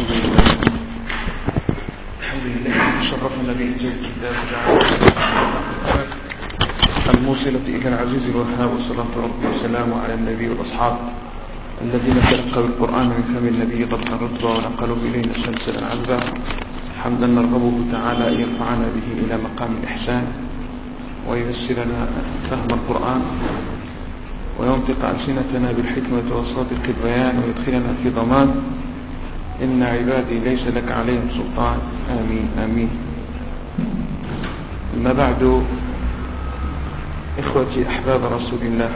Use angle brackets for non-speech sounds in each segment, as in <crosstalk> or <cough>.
الحمد لله. الحمد لله. شرفنا بإنجاز الكتاب الموصلة إلى العزيز الوهاب وصلاة ربي وسلامه على النبي والأصحاب الذين تلقوا القرآن من فم النبي قبل رتبة ونقلوا إلينا سلسلا عذبا حمدا نرغبه تعالى أن يرفعنا به إلى مقام الإحسان وييسرنا فهم القرآن وينطق ألسنتنا بالحكمة وصادق البيان ويدخلنا في ضمان إن عبادي ليس لك عليهم سلطان. آمين آمين. أما بعد إخوتي أحباب رسول الله.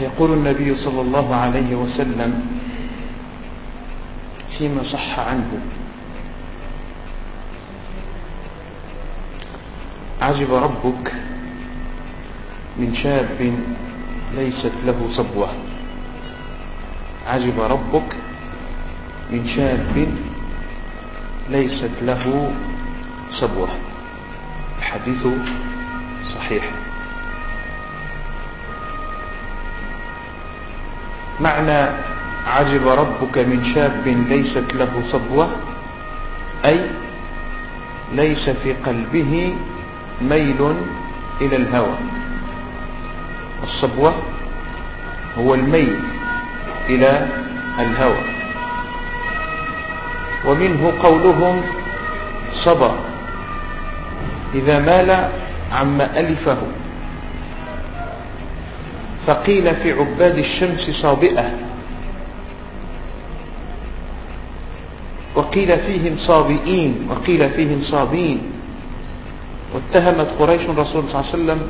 يقول النبي صلى الله عليه وسلم فيما صح عنه. عجب ربك من شاب ليست له صبوة. عجب ربك من شاب ليست له صبوة. الحديث صحيح. معنى عجب ربك من شاب ليست له صبوة أي ليس في قلبه ميل إلى الهوى. الصبوة هو الميل إلى الهوى. ومنه قولهم صبا. إذا مال عما ألفه. فقيل في عباد الشمس صابئة. وقيل فيهم صابئين. وقيل فيهم صابين. واتهمت قريش الرسول صلى الله عليه وسلم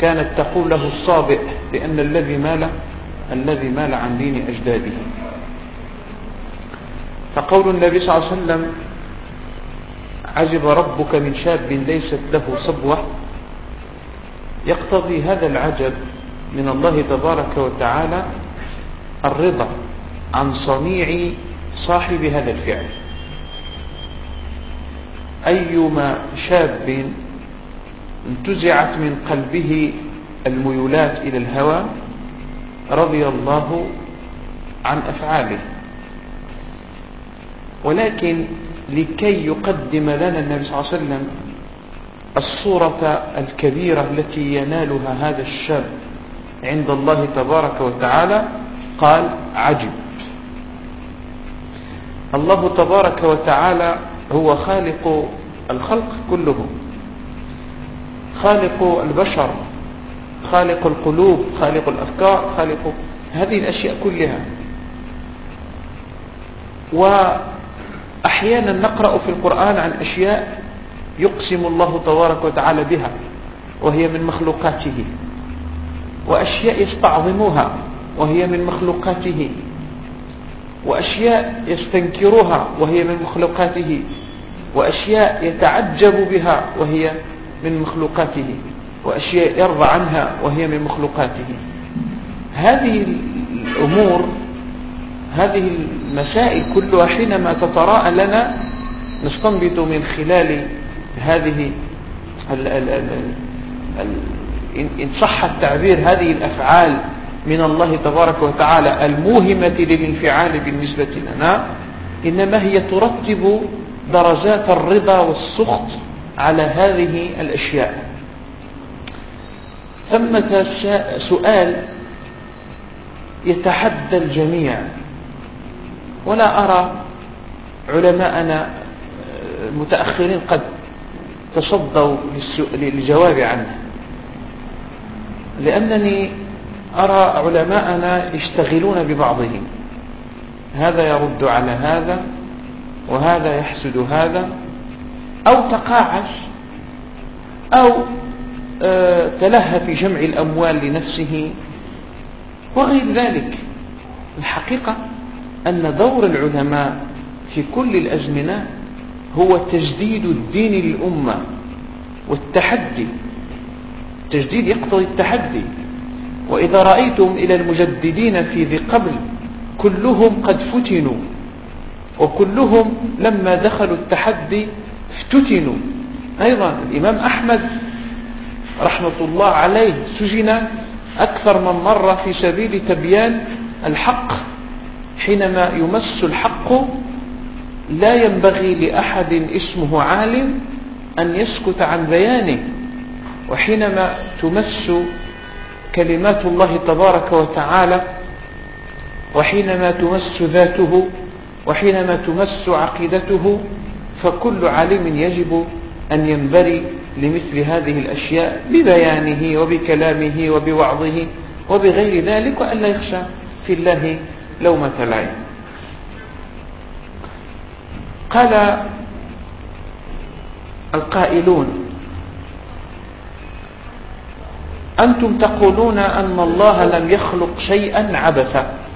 كانت تقول له الصابئ لأن الذي مال الذي مال عن دين أجداده. فقول النبي صلى الله عليه وسلم عجب ربك من شاب ليست له صبوة. يقتضي هذا العجب من الله تبارك وتعالى الرضا عن صنيع صاحب هذا الفعل. أيما شاب انتزعت من قلبه الميولات إلى الهوى رضي الله عن أفعاله. ولكن لكي يقدم لنا النبي صلى الله عليه وسلم الصورة الكبيرة التي ينالها هذا الشاب عند الله تبارك وتعالى قال عجب. الله تبارك وتعالى هو خالق الخلق كلهم. خالق البشر خالق القلوب خالق الأفكار خالق هذه الأشياء كلها. وأحيانا نقرأ في القرآن عن أشياء يقسم الله تبارك وتعالى بها وهي من مخلوقاته. وأشياء يستعظمها وهي من مخلوقاته. وأشياء يستنكرها وهي من مخلوقاته. وأشياء يتعجب بها وهي من مخلوقاته وأشياء يرضى عنها وهي من مخلوقاته. هذه الأمور هذه المسائل كلها حينما تتراءى لنا نستنبط من خلال هذه ال ال ال ال إن صح التعبير هذه الأفعال من الله تبارك وتعالى الموهمة للانفعال بالنسبة لنا إنما هي ترتب درجات الرضا والسخط على هذه الأشياء. ثمة سؤال يتحدى الجميع. ولا أرى علماءنا المتأخرين قد تصدوا للجواب عنه. لأنني أرى علماءنا يشتغلون ببعضهم. هذا يرد على هذا. وهذا يحسد هذا أو تقاعس أو آه، تلهى في جمع الأموال لنفسه وغير ذلك. الحقيقة أن دور العلماء في كل الأزمنة هو تجديد الدين للأمة والتحدي. التجديد يقتضي التحدي. وإذا رأيتم إلى المجددين في ذي قبل كلهم قد فتنوا. وكلهم لما دخلوا التحدي افتتنوا. أيضا الإمام أحمد رحمة الله عليه سجن أكثر من مرة في سبيل تبيان الحق حينما يمس الحق لا ينبغي لأحد اسمه عالم أن يسكت عن بيانه وحينما تمس كلمات الله تبارك وتعالى وحينما تمس ذاته وحينما تمس عقيدته فكل عالم يجب أن ينبري لمثل هذه الأشياء ببيانه وبكلامه وبوعظه وبغير ذلك وأن لا يخشى في الله لومة العين. قال القائلون أنتم تقولون أن الله لم يخلق شيئا عبثا.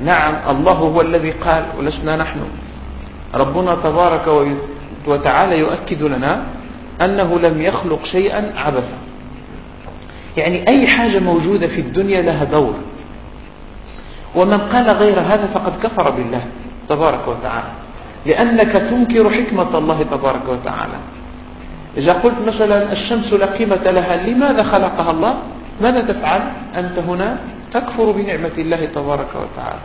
نعم الله هو الذي قال ولسنا نحن. ربنا تبارك وتعالى يؤكد لنا أنه لم يخلق شيئا عبثا. يعني أي حاجة موجودة في الدنيا لها دور. ومن قال غير هذا فقد كفر بالله تبارك وتعالى. لأنك تنكر حكمة الله تبارك وتعالى. إذا قلت مثلا الشمس لا قيمة لها لماذا خلقها الله؟ ماذا تفعل؟ أنت هنا تكفر بنعمة الله تبارك وتعالى.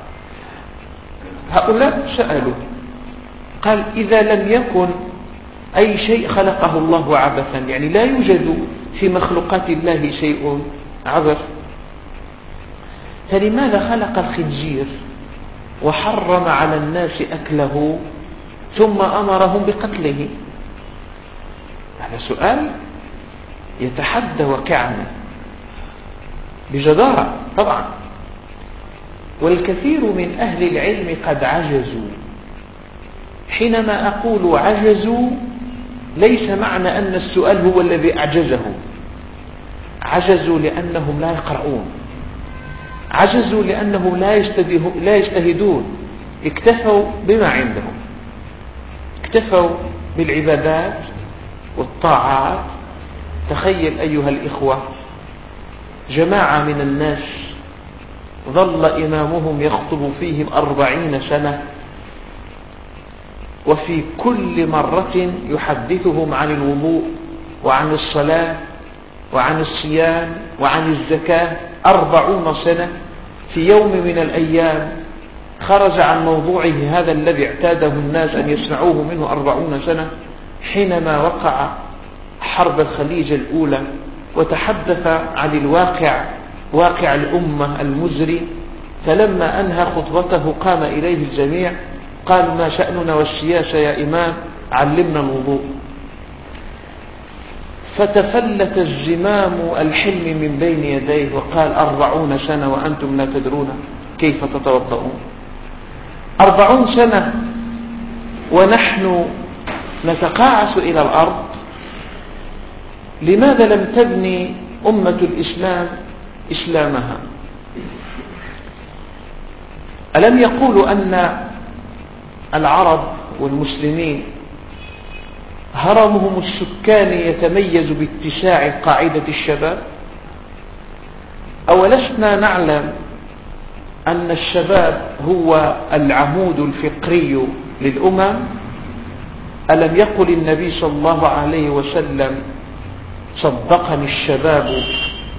هؤلاء سألوا قال إذا لم يكن أي شيء خلقه الله عبثا يعني لا يوجد في مخلوقات الله شيء عبث فلماذا خلق الخنزير وحرم على الناس أكله ثم أمرهم بقتله؟ هذا سؤال يتحدى وكعنا بجدارة طبعا. والكثير من أهل العلم قد عجزوا. حينما أقول عجزوا ليس معنى أن السؤال هو الذي أعجزهم عجزوا لأنهم لا يقرؤون. عجزوا لأنهم لا يجتهدون. اكتفوا بما عندهم. اكتفوا بالعبادات والطاعات. تخيل أيها الإخوة جماعة من الناس ظل إمامهم يخطب فيهم أربعين سنة وفي كل مرة يحدثهم عن الوضوء وعن الصلاة وعن الصيام وعن الزكاة أربعون سنة. في يوم من الأيام خرج عن موضوعه هذا الذي اعتاده الناس أن يسمعوه منه أربعون سنة حينما وقع حرب الخليج الأولى وتحدث عن الواقع واقع الأمة المزري فلما أنهى خطبته قام إليه الجميع قال ما شأننا والسياسة يا إمام علمنا الوضوء. فتفلت الزمام الحلم من بين يديه وقال أربعون سنة وأنتم لا تدرون كيف تتوضؤون. أربعون سنة ونحن نتقاعس إلى الأرض لماذا لم تبني أمة الإسلام إسلامها؟ ألم يقولوا أن العرب والمسلمين هرمهم السكاني يتميز باتساع قاعدة الشباب؟ أولسنا نعلم أن الشباب هو العمود الفقري للأمم؟ ألم يقل النبي صلى الله عليه وسلم صدقني الشباب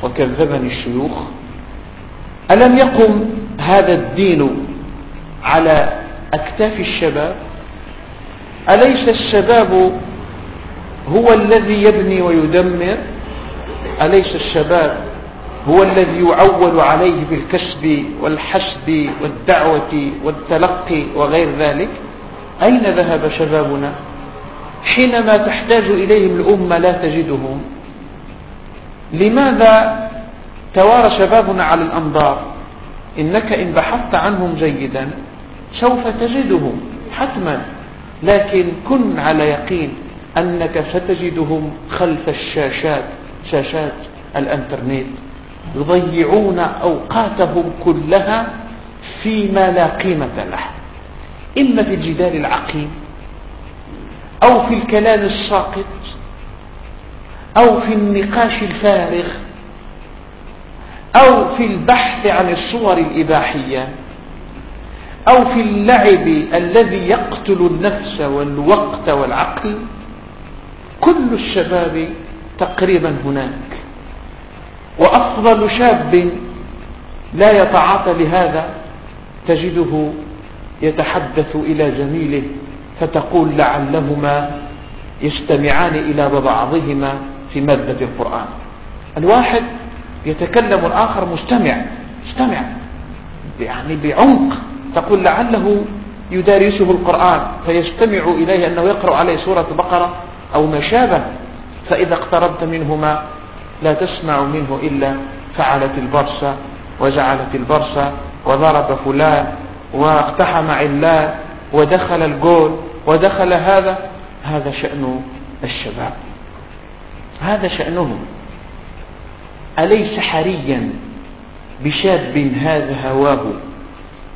وكذبني الشيوخ ألم يقم هذا الدين على أكتاف الشباب؟ أليس الشباب هو الذي يبني ويدمر؟ أليس الشباب هو الذي يعول عليه بالكسب والحسب والدعوة والتلقي وغير ذلك؟ أين ذهب شبابنا؟ حينما تحتاج إليهم الأمة لا تجدهم. لماذا توارى شبابنا على الأنظار؟ إنك إن بحثت عنهم جيدا سوف تجدهم حتما لكن كن على يقين أنك ستجدهم خلف الشاشات شاشات الإنترنت يضيعون أوقاتهم كلها فيما لا قيمة له إما في الجدال العقيم أو في الكلام الساقط أو في النقاش الفارغ أو في البحث عن الصور الإباحية أو في اللعب الذي يقتل النفس والوقت والعقل كل الشباب تقريبا هناك. وأفضل شاب لا يتعاطى لهذا تجده يتحدث إلى جميله فتقول لعلهما يستمعان إلى بعضهما في مادة القرآن. الواحد يتكلم الآخر مستمع استمع يعني بعمق. تقول لعله يدارسه القرآن فيستمع إليه أنه يقرأ عليه سورة البقرة أو ما شابه. فإذا اقتربت منهما لا تسمع منه إلا فعلت البرصة وجعلت البرصة وضرب فلان واقتحم علان ودخل الجول ودخل هذا. هذا شأن الشباب. هذا شأنهم. أليس حريا بشاب هذا هواه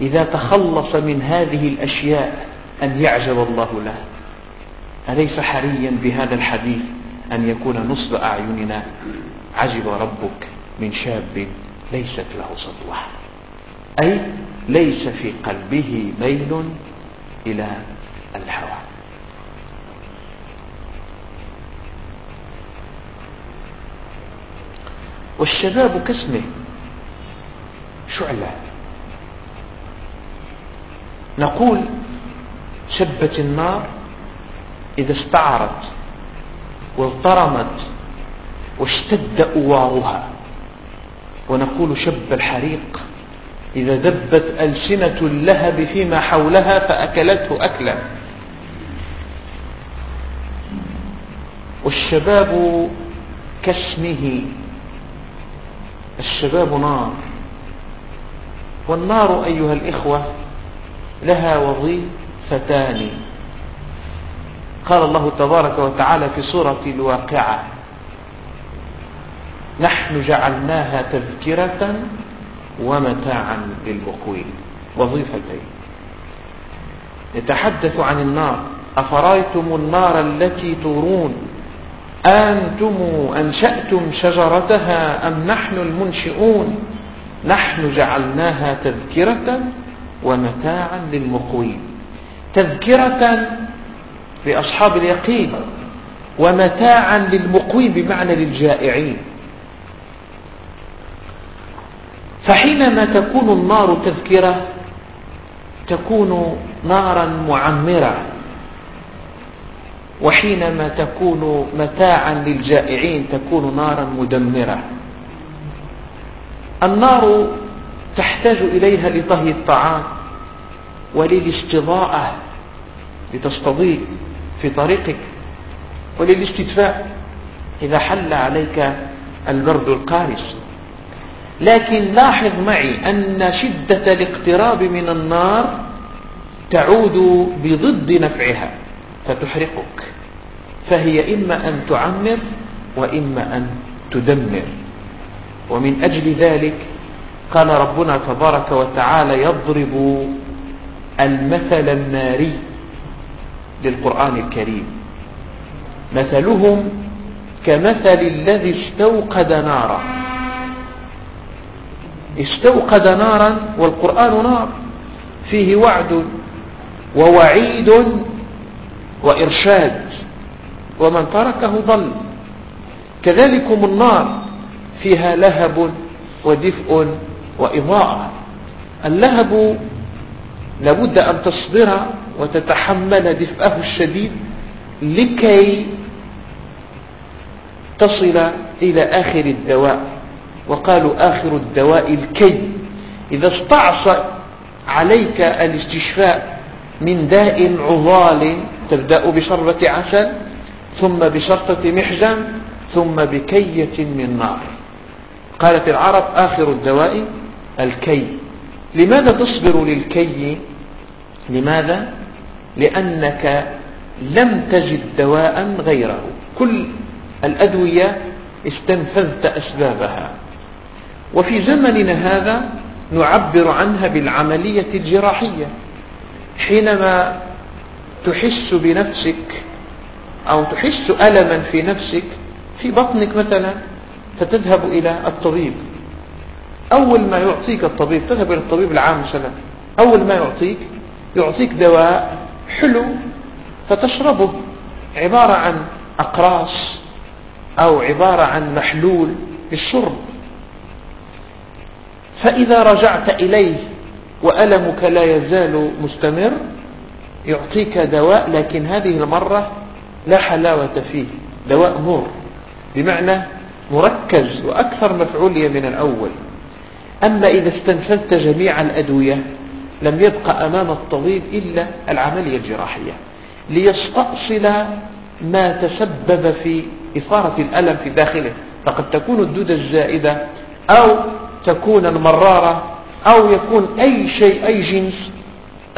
إذا تخلص من هذه الأشياء أن يعجب الله له؟ أليس حريا بهذا الحديث أن يكون نصب أعيننا؟ عجب ربك من شاب ليست له سطوة. أي ليس في قلبه ميل إلى الهوى. والشباب كاسمه شعلة نقول شبت النار إذا استعرت واضطرمت واشتد أوارها ونقول شب الحريق إذا دبت ألسنة اللهب فيما حولها فأكلته أكلا. والشباب كاسمه الشباب نار. والنار أيها الإخوة لها وظيفتان. قال الله تبارك وتعالى في سورة الواقعة نحن جعلناها تذكرة ومتاعا للمقوين وظيفتين. يتحدث عن النار أفرأيتم النار التي تورون؟ أنتم أنشأتم شجرتها أم نحن المنشئون؟ نحن جعلناها تذكرة ومتاعا للمقوين. تذكرة لأصحاب اليقين ومتاعا للمقوين بمعنى للجائعين. فحينما تكون النار تذكرة تكون نارا معمرة. وحينما تكون متاعا للجائعين تكون نارا مدمرة النار تحتاج إليها لطهي الطعام وللاستضاءة لتستضيء في طريقك وللاستدفاء إذا حل عليك البرد القارس. لكن لاحظ معي أن شدة الاقتراب من النار تعود بضد نفعها. فتحرقك. فهي إما أن تعمر وإما أن تدمر. ومن أجل ذلك قال ربنا تبارك وتعالى يضرب المثل الناري للقرآن الكريم. مثلهم كمثل الذي استوقد نارا. استوقد نارا والقرآن نار. فيه وعد ووعيد وإرشاد ومن تركه ضل. كذلكم النار فيها لهب ودفء وإضاءة. اللهب لابد أن تصبر وتتحمل دفئه الشديد لكي تصل إلى آخر الدواء. وقالوا آخر الدواء الكي. إذا استعصى عليك الاستشفاء من داء عضال تبدأ بشربة عسل ثم بشرطة محجم ثم بكية من نار. قالت العرب آخر الدواء الكي. لماذا تصبر للكي؟ لماذا؟ لأنك لم تجد دواء غيره. كل الأدوية استنفذت أسبابها. وفي زمننا هذا نعبر عنها بالعملية الجراحية. حينما تحس بنفسك أو تحس ألما في نفسك في بطنك مثلا فتذهب إلى الطبيب. أول ما يعطيك الطبيب تذهب إلى الطبيب العام مثلا. أول ما يعطيك يعطيك دواء حلو فتشربه. عبارة عن أقراص أو عبارة عن محلول للشرب. فإذا رجعت إليه وألمك لا يزال مستمر يعطيك دواء لكن هذه المرة لا حلاوة فيه دواء مر بمعنى مركز وأكثر مفعولية من الأول. أما إذا استنفذت جميع الأدوية لم يبقى أمام الطبيب إلا العملية الجراحية. ليستأصل ما تسبب في إثارة الألم في داخله. فقد تكون الدودة الزائدة أو تكون المرارة أو يكون أي شيء أي جنس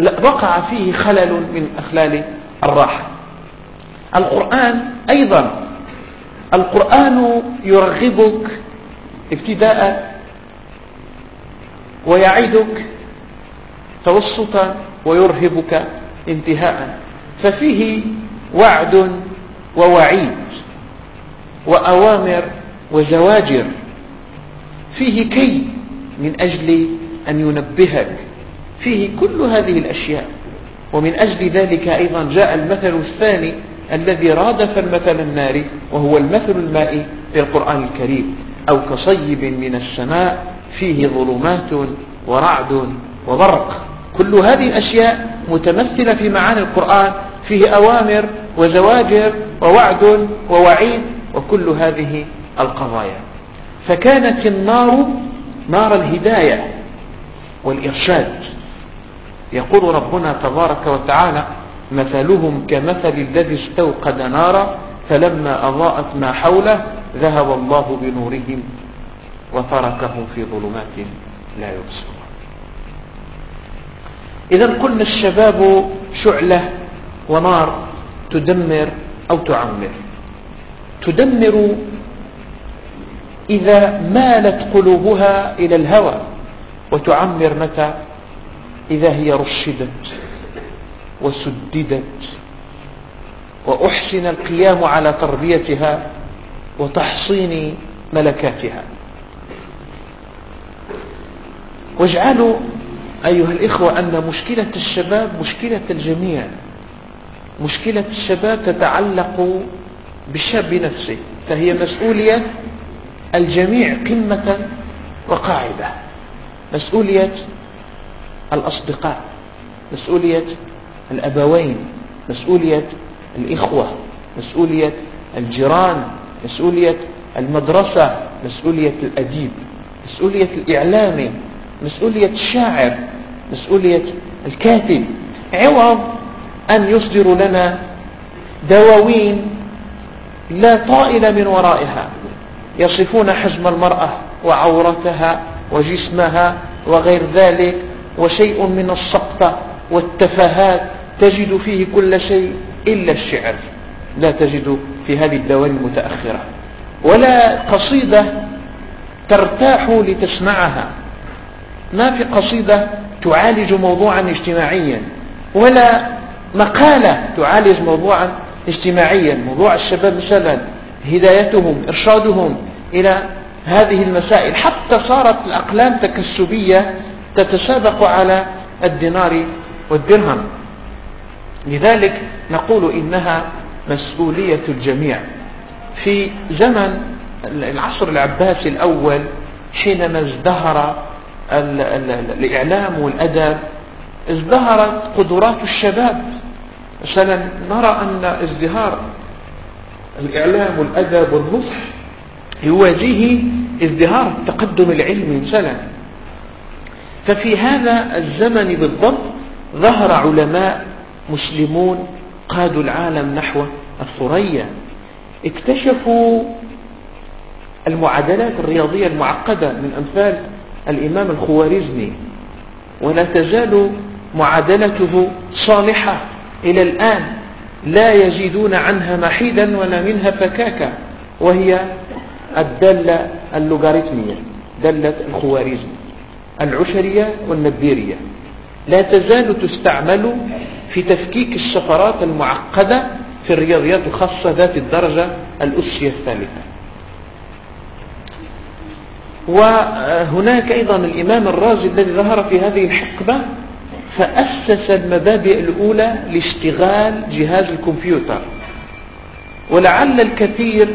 وقع فيه خلل من أخلال الراحة. القرآن أيضا القرآن يرغبك ابتداء ويعدك توسطا ويرهبك انتهاء. ففيه وعد ووعيد وأوامر وزواجر. فيه كي من أجل أن ينبهك. فيه كل هذه الأشياء. ومن أجل ذلك أيضا جاء المثل الثاني الذي رادف المثل الناري وهو المثل المائي في القرآن الكريم. أو كصيب من السماء فيه ظلمات ورعد وبرق كل هذه الأشياء متمثلة في معاني القرآن فيه أوامر وزواجر ووعد ووعيد وكل هذه القضايا. فكانت النار نار الهداية والإرشاد. يقول ربنا تبارك وتعالى مثلهم كمثل الذي استوقد نارا فلما أضاءت ما حوله ذهب الله بنورهم وتركهم في ظلمات لا يبصرون. إذا قلنا الشباب شعلة ونار تدمر أو تعمر. تدمر إذا مالت قلوبها إلى الهوى وتعمر متى؟ إذا هي رشدت وسددت وأحسن القيام على تربيتها وتحصين ملكاتها. واجعلوا أيها الإخوة أن مشكلة الشباب مشكلة الجميع. مشكلة الشباب تتعلق بالشاب نفسه فهي مسؤولية الجميع قمة وقاعدة. مسؤولية الأصدقاء مسؤولية الأبوين مسؤولية الإخوة مسؤولية الجيران مسؤولية المدرسة مسؤولية الأديب مسؤولية الإعلامي مسؤولية الشاعر مسؤولية الكاتب. عوض أن يصدروا لنا دواوين لا طائل من ورائها يصفون حجم المرأة وعورتها وجسمها وغير ذلك. وشيء من السقطة والتفاهات تجد فيه كل شيء إلا الشعر لا تجد في هذه الدوال المتأخرة ولا قصيدة ترتاح لتسمعها. ما في قصيدة تعالج موضوعا اجتماعيا ولا مقالة تعالج موضوعا اجتماعيا. موضوع الشباب مثلا هدايتهم إرشادهم إلى هذه المسائل. حتى صارت الأقلام تكسبية تتسابق على الدينار والدرهم. لذلك نقول إنها مسؤولية الجميع. في زمن العصر العباسي الأول حينما ازدهر الإعلام والأدب ازدهرت قدرات الشباب. مثلا نرى أن ازدهار الإعلام والأدب والنصح يواجهه ازدهار التقدم العلمي مثلا. ففي هذا الزمن بالضبط ظهر علماء مسلمون قادوا العالم نحو الثريا. اكتشفوا المعادلات الرياضية المعقدة من أمثال الإمام الخوارزمي ولا تزال معادلته صالحة إلى الآن لا يزيدون عنها محيدا ولا منها فكاكا وهي الدالة اللوغاريتمية دالة الخوارزمي. العشرية والنبيرية. لا تزال تستعمل في تفكيك الشفرات المعقدة في الرياضيات الخاصة ذات الدرجة الأسية الثالثة. وهناك أيضا الإمام الرازي الذي ظهر في هذه الحقبة فأسس المبادئ الأولى لاشتغال جهاز الكمبيوتر. ولعل الكثير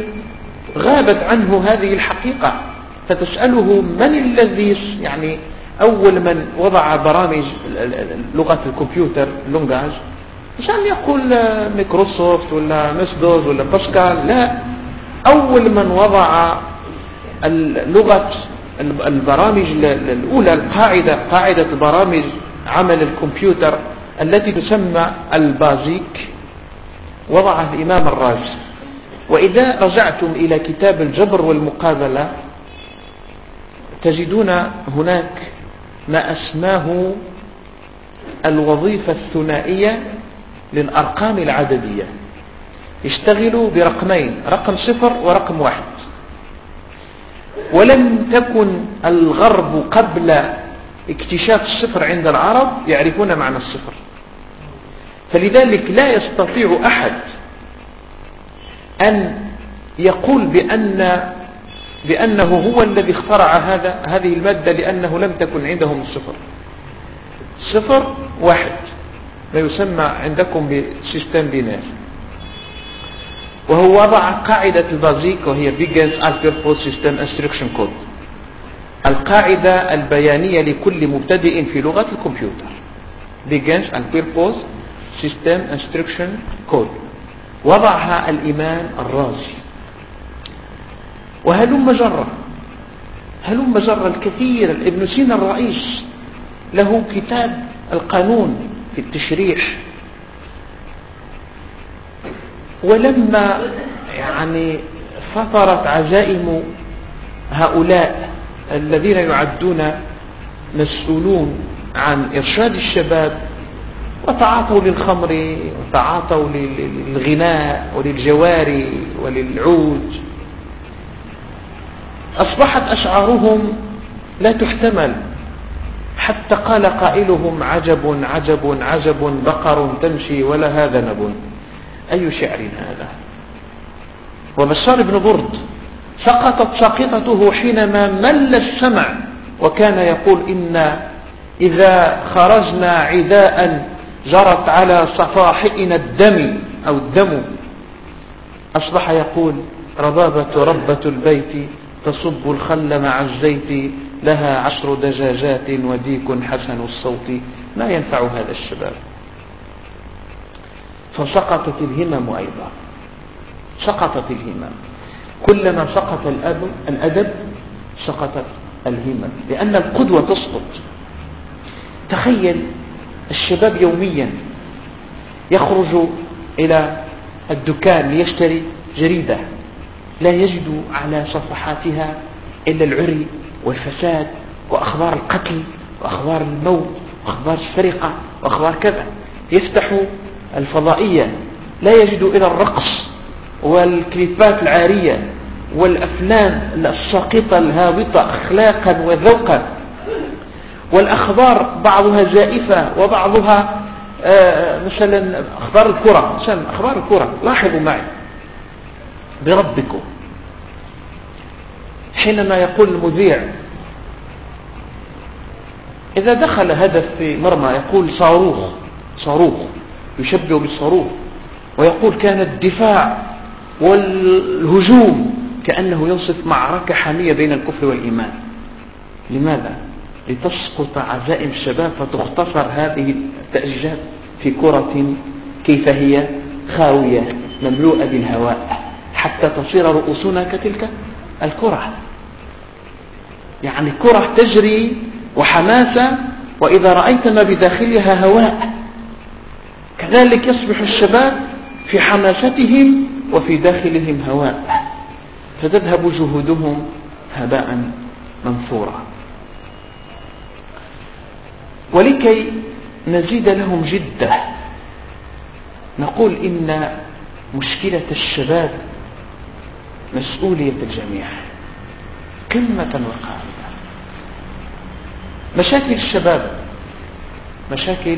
غابت عنه هذه الحقيقة. فتسأله من الذي يعني أول من وضع برامج لغة الكمبيوتر اللونجاج عشان يقول ميكروسوفت ولا مسدوز ولا باسكال لا. أول من وضع اللغة البرامج الأولى القاعدة قاعدة برامج عمل الكمبيوتر التي تسمى البازيك وضعها الإمام الرازي. وإذا رجعتم إلى كتاب الجبر والمقابلة تجدون هناك ما أسماه الوظيفة الثنائية للأرقام العددية. اشتغلوا برقمين رقم صفر ورقم واحد. ولم تكن الغرب قبل اكتشاف الصفر عند العرب يعرفون معنى الصفر. فلذلك لا يستطيع أحد أن يقول بأن بأنه هو الذي اخترع هذا هذه المادة لأنه لم تكن عندهم الصفر صفر واحد. ما يسمى عندكم بسيستم بينار. وهو وضع قاعدة البازيك وهي Begins Alphabet System Instruction Code. القاعدة البيانية لكل مبتدئ في لغة الكمبيوتر. Begins Alphabet System Instruction Code. وضعها الإمام الرازي. وهلم جرة هلم جرة الكثير ابن سينا الرئيس له كتاب القانون في التشريح. ولما يعني فطرت عزائم هؤلاء الذين يعدون مسؤولون عن إرشاد الشباب وتعاطوا للخمر وتعاطوا للغناء وللجواري وللعود أصبحت أشعارهم لا تحتمل. حتى قال قائلهم عجب عجب عجب بقر تمشي ولها ذنب أي شعر هذا؟ وبشار بن برد سقطت ساقطته حينما مل السمع وكان يقول إن إذا خرجنا عداء جرت على صفاحئنا الدم أو الدم. أصبح يقول ربابة ربة البيت تصب الخل مع الزيت لها عشر دجاجات وديك حسن الصوت. ما ينفع هذا الشباب. فسقطت الهمم أيضا. سقطت الهمم. كلما سقط الأدب سقطت الهمم. لأن القدوة تسقط. تخيل الشباب يوميا يخرج إلى الدكان ليشتري جريدة. لا يجد على صفحاتها إلا العري والفساد وأخبار القتل وأخبار الموت وأخبار السرقة وأخبار كذا. يفتح الفضائية. لا يجد إلى الرقص والكليبات العارية والأفلام الساقطة الهابطة أخلاقا وذوقا. والأخبار بعضها زائفة وبعضها آه مثلا أخبار الكرة. مثلا أخبار الكرة. لاحظوا معي. بربكم. حينما يقول المذيع إذا دخل هدف في مرمى يقول صاروخ صاروخ يشبه بالصاروخ ويقول كان الدفاع والهجوم كأنه يوصف معركة حامية بين الكفر والإيمان. لماذا؟ لتسقط عزائم الشباب فتختصر هذه التأجيجات في كرة كيف هي؟ خاوية مملوءة بالهواء. حتى تصير رؤوسنا كتلك الكرة. يعني كرة تجري وحماسة وإذا رأيت ما بداخلها هواء. كذلك يصبح الشباب في حماستهم وفي داخلهم هواء. فتذهب جهودهم هباء منثورا. ولكي نزيد لهم جدة نقول إن مشكلة الشباب مسؤولية الجميع قمة وقاعدة مشاكل الشباب مشاكل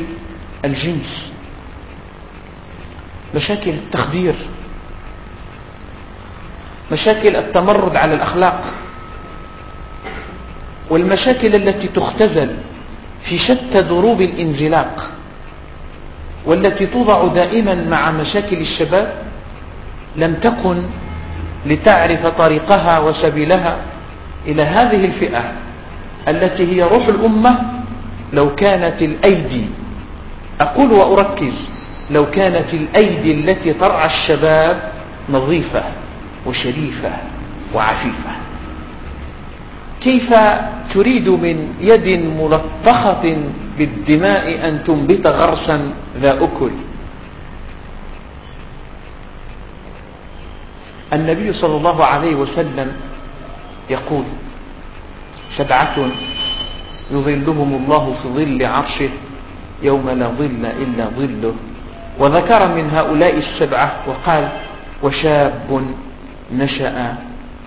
الجنس مشاكل التخدير مشاكل التمرد على الأخلاق والمشاكل التي تختزل في شتى دروب الانزلاق والتي توضع دائما مع مشاكل الشباب لم تكن لتعرف طريقها وسبيلها إلى هذه الفئة التي هي روح الأمة لو كانت الأيدي أقول وأركز لو كانت الأيدي التي ترعى الشباب نظيفة وشريفة وعفيفة. كيف تريد من يد ملطخة بالدماء أن تنبت غرسا ذا أكل؟ النبي صلى الله عليه وسلم يقول سبعة يظلهم الله في ظل عرشه يوم لا ظل إلا ظله. وذكر من هؤلاء السبعة وقال وشاب نشأ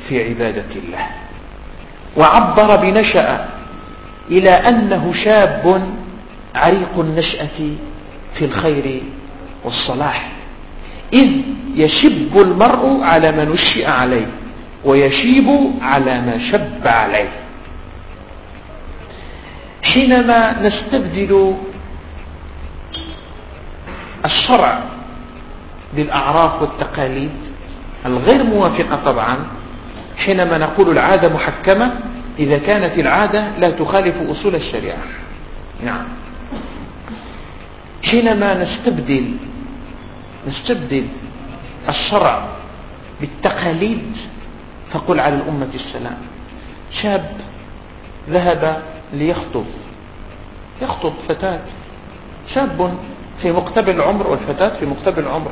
في عبادة الله. وعبر بنشأ إلى أنه شاب عريق النشأة في الخير والصلاح. إذ يشب المرء على ما نشئ عليه ويشيب على ما شب عليه. حينما نستبدل الشرع بالأعراف والتقاليد الغير موافقة طبعا حينما نقول العادة محكمة إذا كانت العادة لا تخالف أصول الشريعة. نعم. حينما نستبدل نستبدل الشرع بالتقاليد فقل على الأمة السلام. شاب ذهب ليخطب. يخطب فتاة. شاب في مقتبل العمر والفتاة في مقتبل العمر.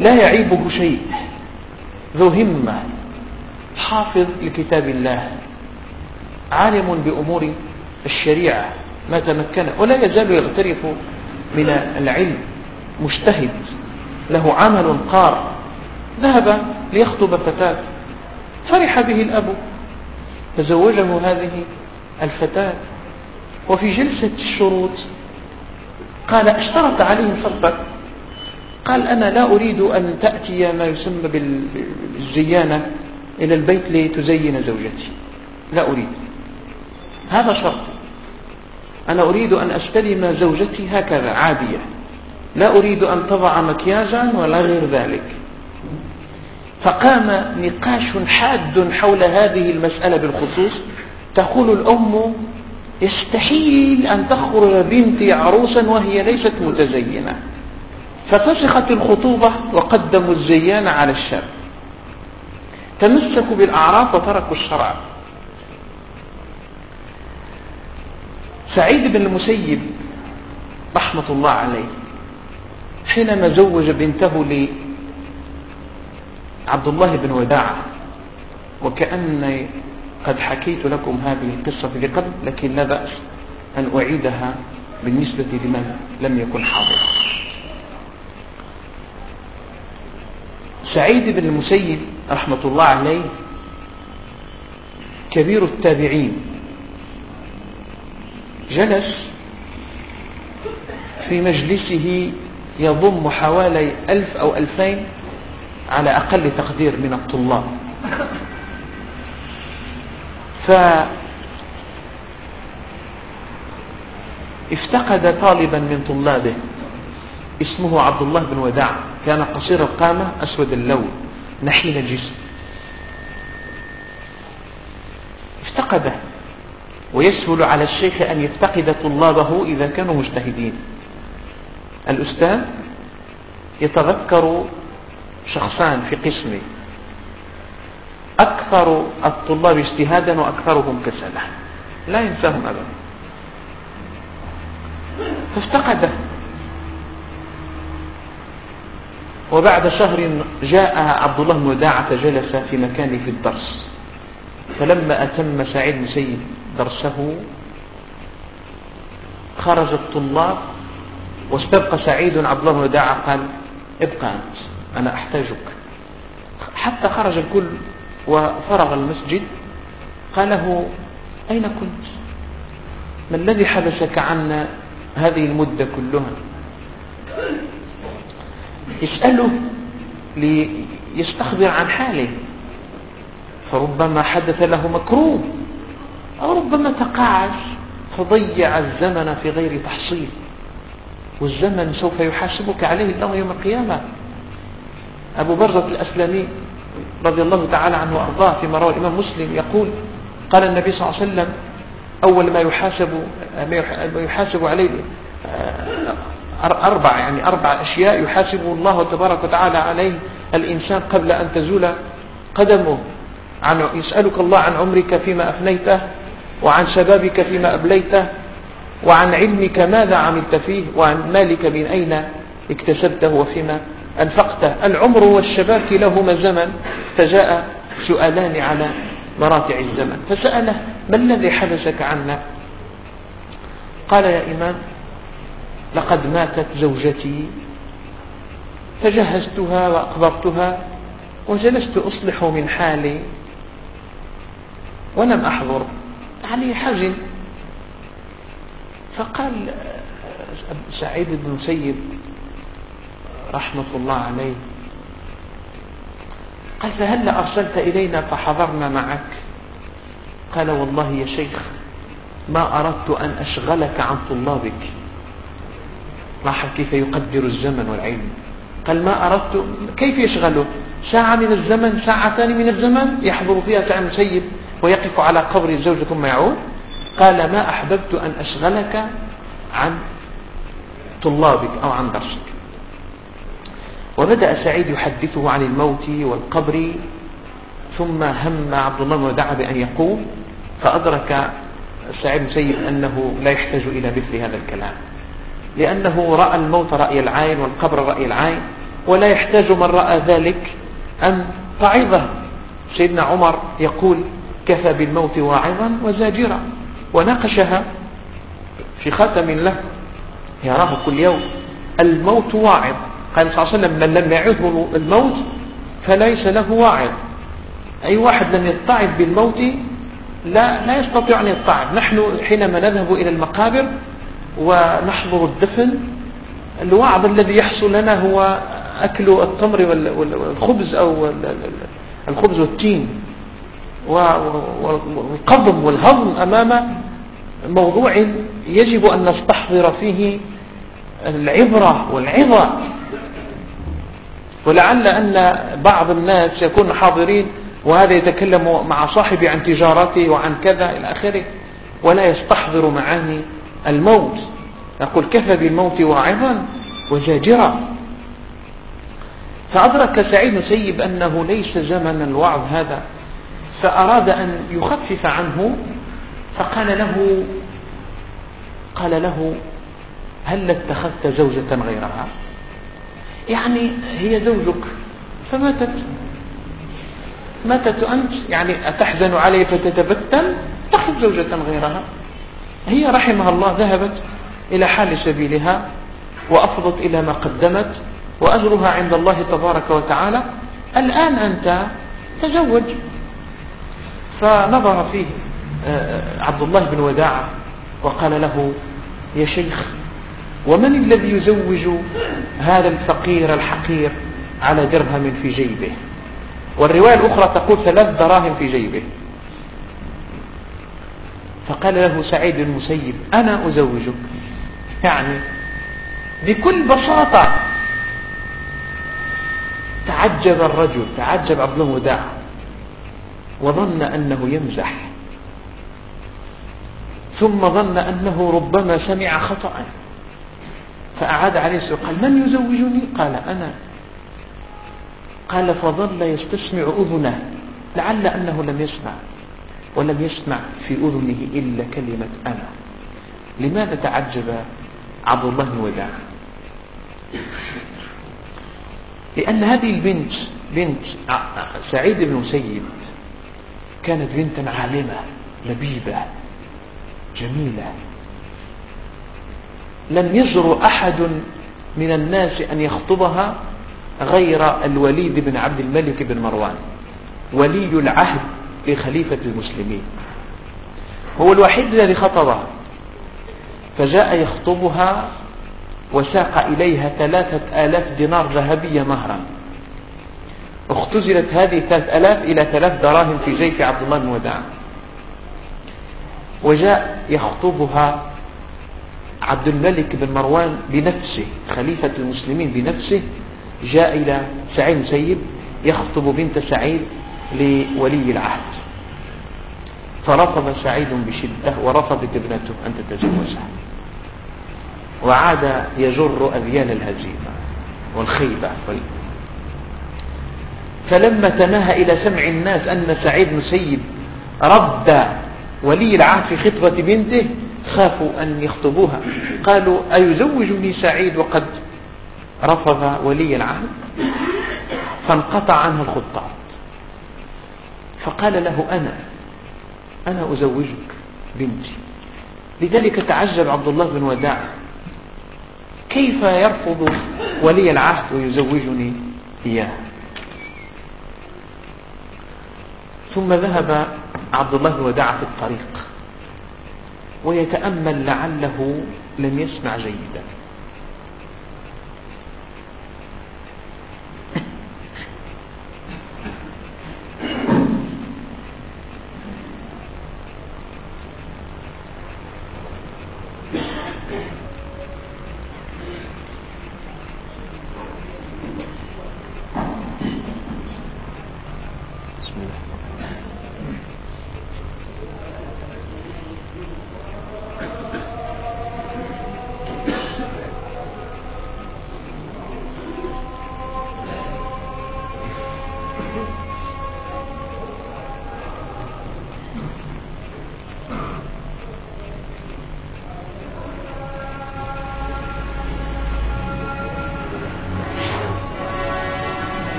لا يعيبه شيء. ذو همة. حافظ لكتاب الله. عالم بأمور الشريعة ما تمكن ولا يزال يغترف من العلم. مجتهد له عمل قار ذهب ليخطب فتاة. فرح به الأب. فزوجه هذه الفتاة. وفي جلسة الشروط قال اشترط عليه شرطا. قال أنا لا أريد أن تأتي ما يسمى بالزيانة إلى البيت لتزين زوجتي. لا أريد. هذا شرط. أنا أريد أن أستلم زوجتي هكذا عادية. لا أريد أن تضع مكياجا ولا غير ذلك. فقام نقاش حاد حول هذه المسألة بالخصوص. تقول الأم يستحيل أن تخرج بنتي عروسا وهي ليست متزينة. ففسخت الخطوبة وقدموا الزيان على الشاب. تمسكوا بالأعراف وتركوا الشرع. سعيد بن المسيب رحمة الله عليه حينما زوج بنته لعبد الله بن وداعة وكأني قد حكيت لكم هذه القصة في قبل لكن لا بأس أن أعيدها بالنسبة لمن لم يكن حاضرا. سعيد بن المسيب رحمة الله عليه كبير التابعين جلس في مجلسه يضم حوالي ألف أو ألفين على أقل تقدير من الطلاب. فافتقد طالبا من طلابه اسمه عبد الله بن وداع. كان قصير القامة أسود اللون نحيل الجسم. افتقده ويسهل على الشيخ أن يفتقد طلابه إذا كانوا مجتهدين. الأستاذ يتذكر شخصان في قسمه أكثر الطلاب اجتهادا وأكثرهم كسلا. لا ينساهم أبدا. فافتقده وبعد شهر جاء عبد الله بن وداعة جلس في مكانه في الدرس. فلما أتم سعيد مسيد درسه خرج الطلاب واستبقى سعيد عبد الله بن وداعة قال ابقى أنت أنا أحتاجك. حتى خرج الكل وفرغ المسجد قال له أين كنت؟ ما الذي حبسك عنا هذه المدة كلها؟ اسأله ليستخبر عن حاله. فربما حدث له مكروه أو ربما تقاعس فضيع الزمن في غير تحصيل. والزمن سوف يحاسبك عليه الله يوم القيامة. أبو برزة الأسلمي رضي الله تعالى عنه وأرضاه فيما روى الإمام مسلم يقول قال النبي صلى الله عليه وسلم أول ما يحاسب ما يحاسب عليه آه، أربع يعني أربع أشياء يحاسب الله تبارك وتعالى عليه. الإنسان قبل أن تزول قدمه عن يسألك الله عن عمرك فيما أفنيته وعن شبابك فيما أبليته وعن علمك ماذا عملت فيه وعن مالك من أين اكتسبته وفيما أنفقته العمر والشباب كلاهما زمن فجاء سؤالان على مراتع الزمن. فسأله ما الذي حبسك عنا؟ قال يا إمام لقد ماتت زوجتي فجهزتها وأقبرتها وجلست أصلح من حالي ولم أحضر. يعني حزن. فقال سعيد بن سيد رحمة الله عليه قال فهل أرسلت إلينا فحضرنا معك؟ قال والله يا شيخ ما أردت أن أشغلك عن طلابك. لاحظ كيف يقدر الزمن والعلم؟ قال ما أردت كيف يشغله؟ ساعة من الزمن ساعتان من الزمن يحضر فيها سعيد سيد ويقف على قبر الزوجة ثم يعود قال ما أحببت أن أشغلك عن طلابك أو عن درسك. وبدأ سعيد يحدثه عن الموت والقبر ثم هم عبد الله ودعا بأن يقوم فأدرك سعيد سيد أنه لا يحتاج إلى مثل هذا الكلام لأنه رأى الموت رأي العين والقبر رأي العين ولا يحتاج من رأى ذلك أن تعظه. سيدنا عمر يقول كفى بالموت واعظا وزاجرا. وناقشها في خاتم له. يراه كل يوم. الموت واعظ. قال صلى الله عليه وسلم من لم يعظه الموت فليس له واعظ. أي واحد لم يتعظ بالموت لا لا يستطيع أن يتعظ. نحن حينما نذهب إلى المقابر ونحضر الدفن الوعظ الذي يحصل لنا هو أكل التمر والخبز أو الخبز والتين. والقضم والهضم أمام موضوع يجب أن نستحضر فيه العبرة والعظة. ولعل أن بعض الناس يكون حاضرين وهذا يتكلم مع صاحبي عن تجارته وعن كذا إلى آخره ولا يستحضر معاني الموت. يقول كفى بالموت واعظا وزاجرا. فأدرك سعيد سيب أنه ليس زمن الوعظ هذا. فأراد أن يخفف عنه فقال له قال له هل اتخذت زوجة غيرها؟ يعني هي زوجك فماتت. ماتت أنت يعني أتحزن علي فتتبتل تأخذ زوجة غيرها. هي رحمها الله ذهبت إلى حال سبيلها وأفضت إلى ما قدمت وأجرها عند الله تبارك وتعالى. الآن أنت تزوج. فنظر فيه آه، عبد الله بن وداعة وقال له يا شيخ ومن الذي يزوج هذا الفقير الحقير على درهم في جيبه؟ والرواية الأخرى تقول ثلاث دراهم في جيبه. فقال له سعيد المسيب أنا أزوجك. <laughs> يعني بكل بساطة تعجب الرجل تعجب عبد الله وداع وظن أنه يمزح ثم ظن أنه ربما سمع خطأ. فأعاد عليه السؤال قال من يزوجني؟ قال أنا. قال فظل يستسمع أذنه لعل أنه لم يسمع ولم يسمع في أذنه إلا كلمة أنا. لماذا تعجب عبد الله بن وداع لأن هذه البنت بنت سعيد بن مسيب كانت بنتا عالمة لبيبة جميلة. لم يجر أحد من الناس أن يخطبها غير الوليد بن عبد الملك بن مروان ولي العهد لخليفة المسلمين. هو الوحيد الذي خطبها. فجاء يخطبها وساق إليها ثلاثة آلاف دينار ذهبية مهرا. اختزلت هذه ثلاث ألاف إلى ثلاث دراهم في جيف عبد الله بن وداع. وجاء يخطبها عبد الملك بن مروان بنفسه خليفة المسلمين بنفسه جاء إلى سعيد مسيب يخطب بنت سعيد لولي العهد. فرفض سعيد بشدة ورفضت ابنته أن تتزوجها وعاد يجر أذيان الهزيمة والخيبة وال... فلما تناهى إلى سمع الناس أن سعيد مسيب رد ولي العهد في خطبة بنته خافوا أن يخطبوها. قالوا أيزوجني سعيد وقد رفض ولي العهد؟ فانقطع عنه الخطاب. فقال له أنا أنا أزوجك بنتي. لذلك تعجب عبد الله بن وداع. كيف يرفض ولي العهد ويزوجني إياه؟ ثم ذهب عبد الله وداع في الطريق ويتأمل لعله لم يسمع جيدا.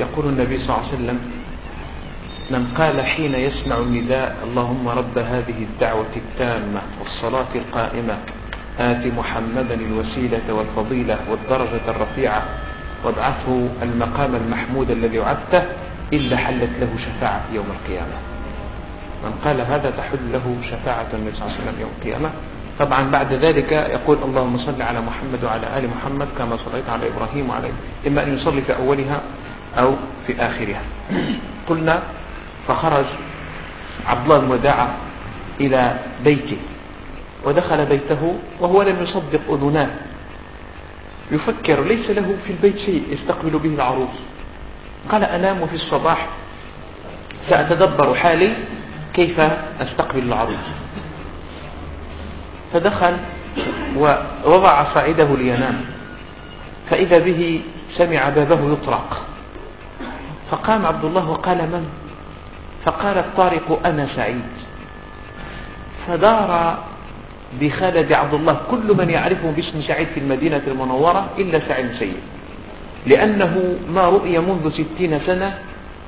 يقول النبي صلى الله عليه وسلم من قال حين يسمع النداء اللهم رب هذه الدعوة التامة والصلاة القائمة آت محمدا الوسيلة والفضيلة والدرجة الرفيعة وابعثه المقام المحمود الذي وعدته إلا حلت له شفاعة يوم القيامة. من قال هذا تحل له شفاعة النبي صلى الله عليه وسلم يوم القيامة. طبعا بعد ذلك يقول اللهم صل على محمد وعلى آل محمد كما صليت على إبراهيم وعلى إما أن يصلي في أولها أو في آخرها. قلنا فخرج عبد الله بن وداعة إلى بيته ودخل بيته وهو لم يصدق أذناه. يفكر ليس له في البيت شيء يستقبل به العروس. قال أنام في الصباح سأتدبر حالي كيف أستقبل العروس فدخل ووضع صعيده لينام. فإذا به سمع بابه يطرق. فقام عبد الله وقال من؟ فقال الطارق أنا سعيد. فدار بخالد عبد الله. كل من يعرفه باسم سعيد في المدينة المنورة إلا سعيد سيد. لأنه ما رؤي منذ ستين سنة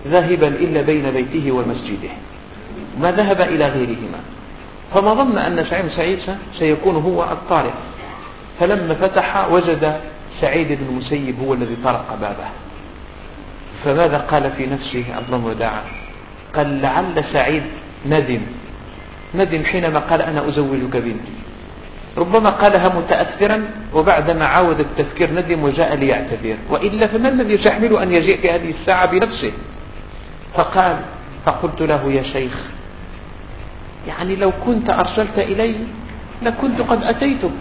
ذاهبا إلا بين بيته ومسجده ما ذهب إلى غيرهما. فما ظن أن سعيد سعيد سيكون هو الطارق. فلما فتح وجد سعيد بن المسيب هو الذي طرق بابه. فماذا قال في نفسه الله وداعا قال لعل سعيد ندم. ندم حينما قال أنا أزوجك بنتي. ربما قالها متأثرا وبعدما عاود التفكير ندم وجاء ليعتذر. وإلا فما الذي يحمل أن يجيء في هذه الساعة بنفسه. فقال فقلت له يا شيخ يعني لو كنت أرسلت إلي لكنت قد أتيتك.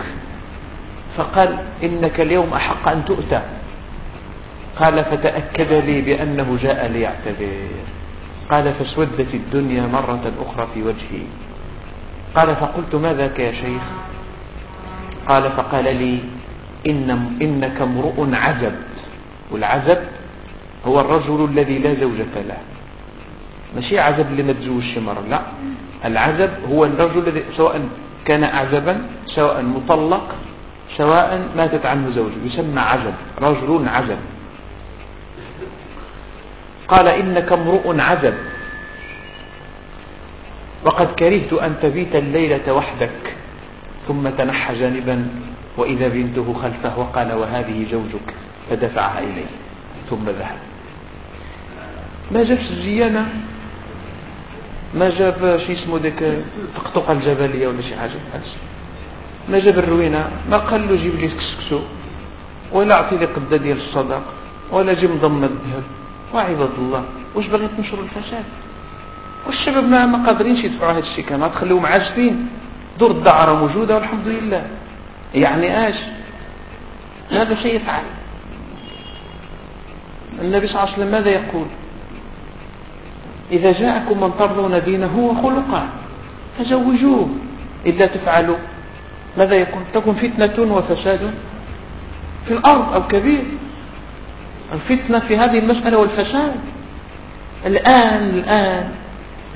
فقال إنك اليوم أحق أن تؤتى. قال فتأكد لي بأنه جاء ليعتذر. قال فاسودت الدنيا مرة أخرى في وجهي. قال فقلت ما ذاك يا شيخ؟ قال فقال لي إن إنك امرؤ عزب والعزب هو الرجل الذي لا زوجة له. ماشي عزب اللي ما تزوجش مرة لا. العزب هو الرجل الذي سواء كان أعزبا سواء مطلق سواء ماتت عنه زوجة. يسمى عزب رجل عزب قال إنك امرؤ عزب وقد كرهت أن تبيت الليلة وحدك. ثم تنحى جانبا وإذا بنته خلفه وقال وهذه زوجك فدفعها إليه ثم ذهب. ما جابش الزيانة؟ ما جاب شي اسمه ديك طقطقة الجبلية ولا شي حاجة؟ ما جاب الروينة ما قال له جيب لي كسكسو ولا أعطي لي قدة ديال الصدق ولا جيب مضمة الذهب. وعباد الله. واش باغي تنشروا الفساد؟ والشباب ما قادرينش يدفعوا هذا الشيء كما تخليهم عازفين. دور الدعارة موجودة والحمد لله. يعني إيش؟ ماذا سيفعل النبي صلى الله عليه وسلم ماذا يقول؟ إذا جاءكم من ترضون دينه وخلقه فزوجوه إذا تفعلوا ماذا يكون تكون فتنة وفساد في الأرض أو كبير. الفتنة في هذه المسألة والفساد. الآن الآن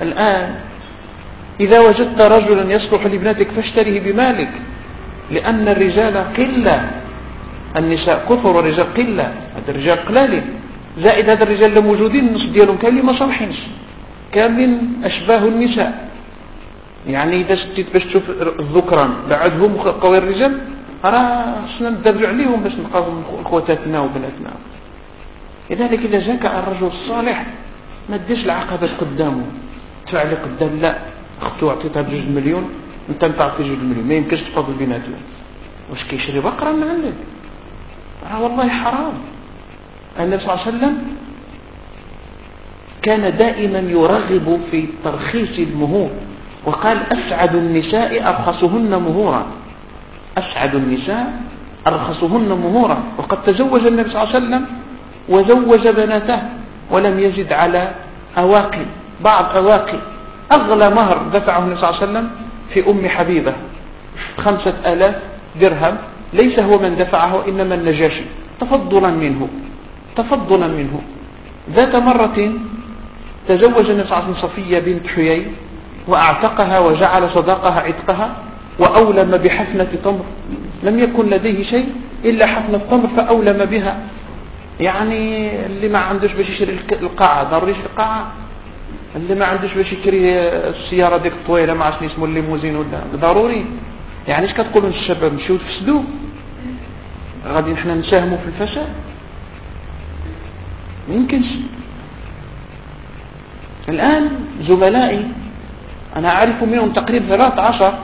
الآن. إذا وجدت رجلا يصلح لابنتك فاشتره بمالك لأن الرجال قلة. النساء كثر والرجال قلة. هذا الرجال قلال زائد هذا الرجال اللي موجودين النص ديالهم كاملين ما صالحينش كاملين أشباه النساء. يعني إذا شتيت باش تشوف الذكران بعدهم قوي الرجال راه خصنا ندرجوا عليهم باش نلقاهم خواتاتنا وبناتنا. لذلك إذا جاك الرجل الصالح ما تديش العقبات قدامه. تدفع لي قدام لا. اختو عطيتها بجوج مليون انت تعطي جوج مليون ما يمكنش تفضل بيناتهم واش كيشري بقرة من عندك آه والله حرام. النبي صلى الله عليه وسلم كان دائما يرغب في ترخيص المهور وقال أسعد النساء أرخصهن مهورا. أسعد النساء أرخصهن مهورا. وقد تزوج النبي صلى الله عليه وسلم وزوج بناته ولم يزد على أواقي بعض أواقي. أغلى مهر دفعه النبي صلى الله عليه وسلم في أم حبيبة خمسة آلاف درهم. ليس هو من دفعه إنما النجاشي. تفضلا منه تفضلا منه. ذات مرة تزوج النبي صلى الله عليه وسلم صفية بنت حيي وأعتقها وجعل صداقها عتقها وأولم بحفنة تمر. لم يكن لديه شيء إلا حفنة تمر فأولم بها. يعني اللي ما عندوش باش يشري القاعة ضروري يشري القاعة. اللي ما عندوش باش يشري السيارة ديك الطويلة ما عرفش اسمه الليموزين ولا ضروري. يعني إيش كتقولوا للشباب؟ مشيو تفسدوا. غادي نحنا نساهموا في الفساد. ما يمكنش. الآن زملائي أنا أعرف منهم تقريبا 13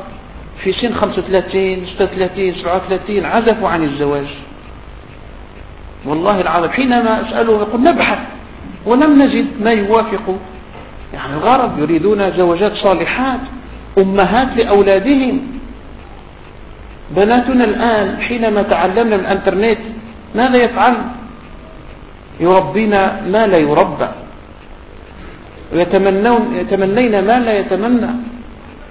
في سن 35 36 37 عزفوا عن الزواج. والله العظيم حينما أسأله يقول نبحث ولم نجد ما يوافق يعني الغرب يريدون زوجات صالحات أمهات لأولادهم. بناتنا الآن حينما تعلمنا من الإنترنت ماذا يفعل؟ يربين ما لا يربى. ويتمنون يتمنين ما لا يتمنى.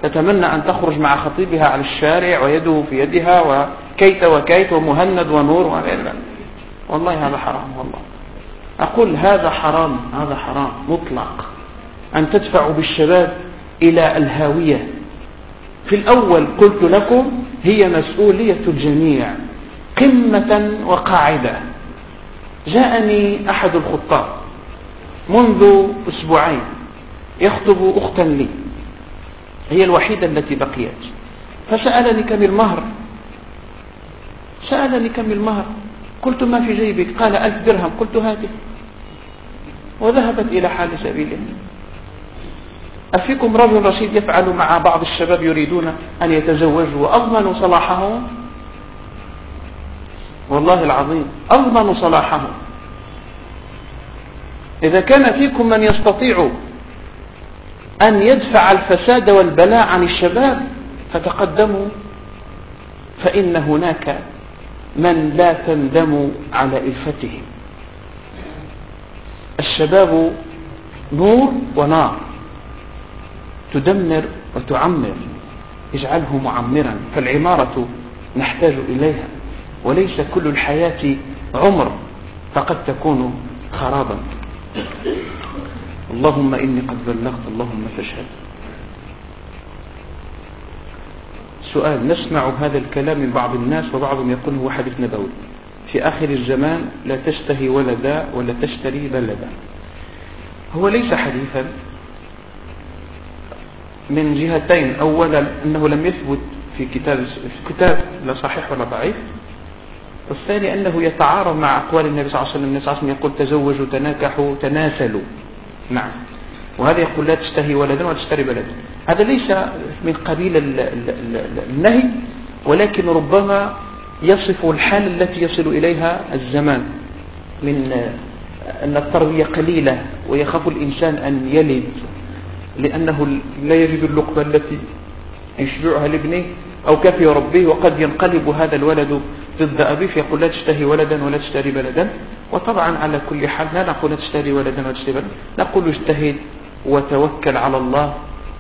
تتمنى أن تخرج مع خطيبها على الشارع ويده في يدها وكيت وكيت ومهند ونور وغير والله هذا حرام والله. أقول هذا حرام هذا حرام مطلق. أن تدفعوا بالشباب إلى الهاوية. في الأول قلت لكم هي مسؤولية الجميع قمة وقاعدة. جاءني أحد الخطاب منذ أسبوعين يخطب أختا لي هي الوحيدة التي بقيت. فسألني كم المهر؟ سألني كم المهر؟ قلت ما في جيبك؟ قال ألف درهم قلت هاته. وذهبت إلى حال سبيله. أفيكم رجل رشيد يفعل مع بعض الشباب يريدون أن يتزوجوا وأضمنوا صلاحهم؟ والله العظيم أضمنوا صلاحهم. إذا كان فيكم من يستطيع أن يدفع الفساد والبلاء عن الشباب فتقدموا. فإن هناك من لا تندم على إلفتهم. الشباب نور ونار. تدمر وتعمر اجعله معمرا فالعمارة نحتاج إليها. وليس كل الحياة عمر فقد تكون خرابا. اللهم إني قد بلغت اللهم فاشهد. سؤال نسمع هذا الكلام من بعض الناس وبعضهم يقول هو حديث نبوي. في آخر الزمان لا تشتهي ولدا ولا تشتري بلدا هو ليس حديثا من جهتين. أولا أنه لم يثبت في كتاب في كتاب لا صحيح ولا ضعيف. والثاني أنه يتعارض مع أقوال النبي صلى الله عليه وسلم. النبي صلى الله عليه وسلم يقول تزوجوا تناكحوا تناسلوا. نعم. وهذا يقول لا تشتهي ولدا ولا تشتري بلدا هذا ليس من قبيل النهي ولكن ربما يصف الحال التي يصل إليها الزمان. من أن التربية قليلة ويخاف الإنسان أن يلد. لأنه لا يجد اللقمة التي يشبعها لابنه أو كفي ربه وقد ينقلب هذا الولد ضد أبيه فيقول لا تشتهي ولدا ولا تشتري بلدا. وطبعا على كل حال لا نقول لا تشتري ولدا ولا تشتري بلدا نقول اجتهد وتوكل على الله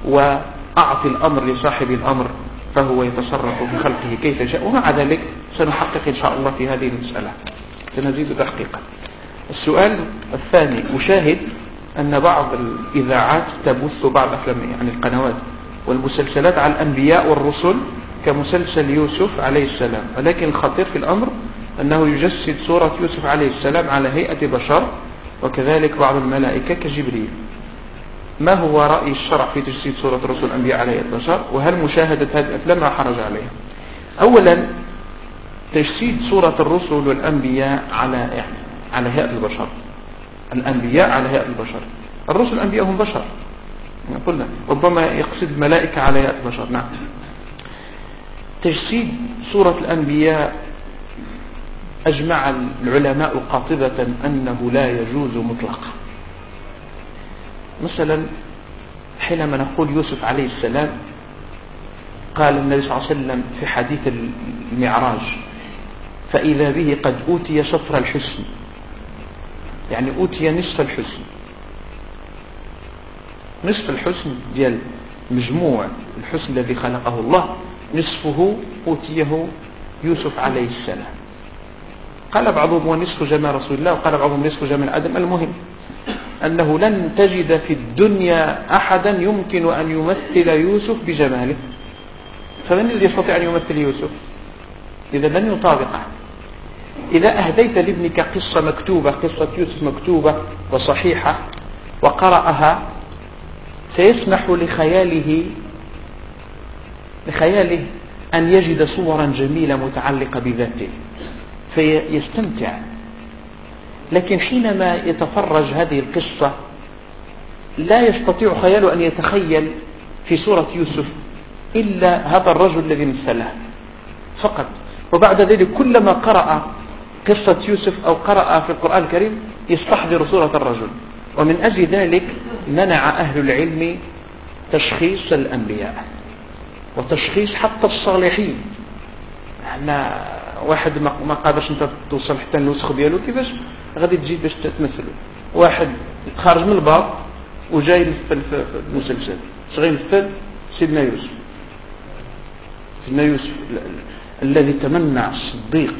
وأعطي الأمر لصاحب الأمر فهو يتصرف في خلقه كيف يشاء ومع ذلك سنحقق إن شاء الله في هذه المسألة. سنزيد تحقيقا. السؤال الثاني أشاهد أن بعض الإذاعات تبث بعض أفلام يعني القنوات والمسلسلات على الأنبياء والرسل كمسلسل يوسف عليه السلام. ولكن الخطير في الأمر أنه يجسد صورة يوسف عليه السلام على هيئة بشر وكذلك بعض الملائكة كجبريل. ما هو رأي الشرع في تجسيد صورة رسول الأنبياء على هيئة بشر وهل مشاهدة هذه الأفلام لا حرج عليها؟ أولا تجسيد صورة الرسل والأنبياء على يعني على هيئة البشر. الأنبياء على هيئة البشر. الرسل الأنبياء هم بشر. قلنا ربما يقصد الملائكة على هيئة البشر. نعم. تجسيد صورة الأنبياء أجمع العلماء قاطبة أنه لا يجوز مطلقا. مثلا حينما نقول يوسف عليه السلام قال النبي صلى الله عليه وسلم في حديث المعراج فإذا به قد أوتي شطر الحسن. يعني أوتي نصف الحسن. نصف الحسن ديال مجموع الحسن الذي خلقه الله نصفه أوتيه يوسف عليه السلام. قال بعضهم ونصف جمال رسول الله وقال بعضهم نصف جمال آدم. المهم أنه لن تجد في الدنيا أحدا يمكن أن يمثل يوسف بجماله. فمن الذي يستطيع أن يمثل يوسف؟ إذا لن يطابقه. إذا أهديت لابنك قصة مكتوبة قصة يوسف مكتوبة وصحيحة وقرأها سيسمح لخياله لخياله أن يجد صورا جميلة متعلقة بذاته فيستمتع. لكن حينما يتفرج هذه القصة لا يستطيع خياله أن يتخيل في صورة يوسف إلا هذا الرجل الذي مثله. فقط. وبعد ذلك كلما قرأ قصة يوسف أو قرأ في القرآن الكريم يستحضر صورة الرجل. ومن أجل ذلك منع أهل العلم تشخيص الأنبياء وتشخيص حتى الصالحين. إحنا واحد ما قادرش أنت توصل حتى النسخ ديالو كيفاش؟ غادي تجي باش تمثله واحد خارج من الباب وجاي يمثل في المسلسل. اش غيمثل سيدنا يوسف. سيدنا يوسف الذي تمنع الصديق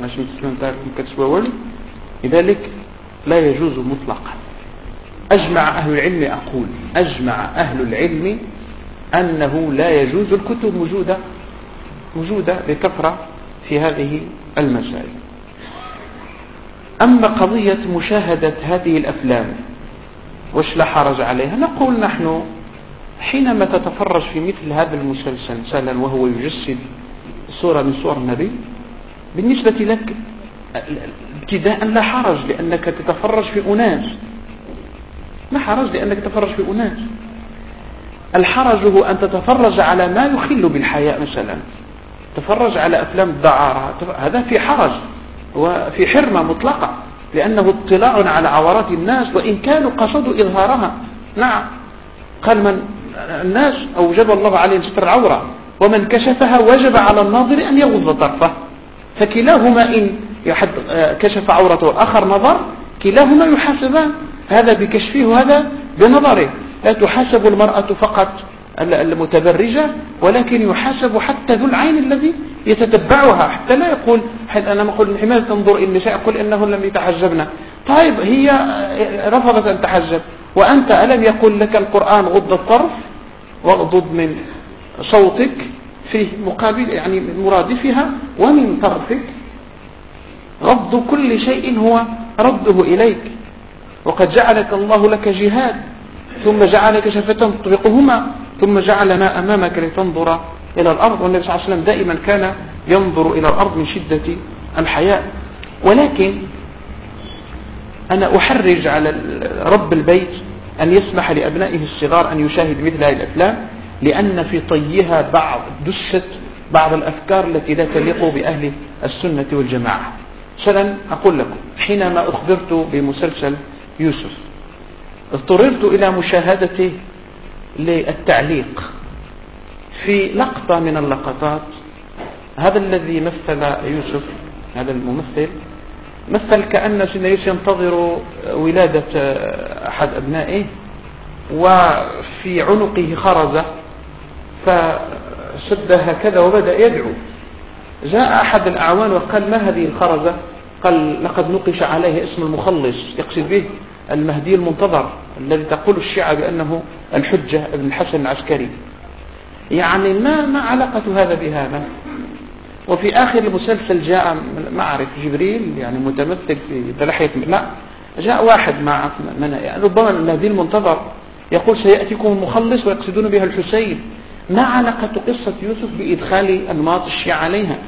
ماشي مثل تعرف كتسوى والو لذلك لا يجوز مطلقا. أجمع أهل العلم أقول أجمع أهل العلم أنه لا يجوز الكتب موجودة موجودة بكثرة في هذه المسائل. أما قضية مشاهدة هذه الأفلام وش لا حرج عليها؟ نقول نحن حينما تتفرج في مثل هذا المسلسل مثلا وهو يجسد صورة من صور النبي بالنسبة لك ابتداء لا حرج لأنك تتفرج في أناس. ما حرج لأنك تفرج في أناس. الحرج هو أن تتفرج على ما يخل بالحياء مثلا. تفرج على أفلام الدعارة. هذا في حرج. وفي حرمة مطلقة. لأنه اطلاع على عورات الناس وإن كانوا قصدوا إظهارها. نعم. قال من الناس أوجب الله عليهم ستر العورة. ومن كشفها وجب على الناظر أن يغض طرفه. فكلاهما إن كشف عورته والآخر نظر كلاهما يحاسبان. هذا بكشفه وهذا بنظره. لا تحاسب المرأة فقط المتبرجة ولكن يحاسب حتى ذو العين الذي يتتبعها حتى لا يقول أنا ما أقول لماذا تنظر النساء يقول إنهن لم يتحجبن. طيب هي رفضت أن تحجب. وأنت ألم يقول لك القرآن غض الطرف؟ واغضض من صوتك. في مقابل يعني مرادفها ومن طرفك غض كل شيء هو رده إليك. وقد جعلك الله لك جهاد ثم جعلك شفتان تطبقهما ثم جعل ما أمامك لتنظر إلى الأرض. والنبي صلى الله عليه وسلم دائما كان ينظر إلى الأرض من شدة الحياء. ولكن أنا أحرج على رب البيت أن يسمح لأبنائه الصغار أن يشاهد مثل هذه الأفلام. لأن في طيها بعض دست بعض الأفكار التي لا تليق بأهل السنة والجماعة. مثلا أقول لكم حينما أخبرت بمسلسل يوسف اضطررت إلى مشاهدته للتعليق في لقطة من اللقطات. هذا الذي مثل يوسف هذا الممثل مثل كأن سيدنا يوسف ينتظر ولادة أحد أبنائه وفي عنقه خرزة فشدها كذا وبدأ يدعو. جاء أحد الأعوان وقال ما هذه الخرزة؟ قال لقد نقش عليه اسم المخلص يقصد به المهدي المنتظر الذي تقول الشيعة بأنه الحجة ابن الحسن العسكري. يعني ما ما علاقة هذا بهذا؟ وفي آخر المسلسل جاء ما أعرف جبريل يعني متمثل في ذلحية لا جاء واحد مع من يعني ربما المهدي المنتظر يقول سيأتيكم المخلص ويقصدون بها الحسين. ما علاقة قصة يوسف بإدخال أنماط الشيعة عليها؟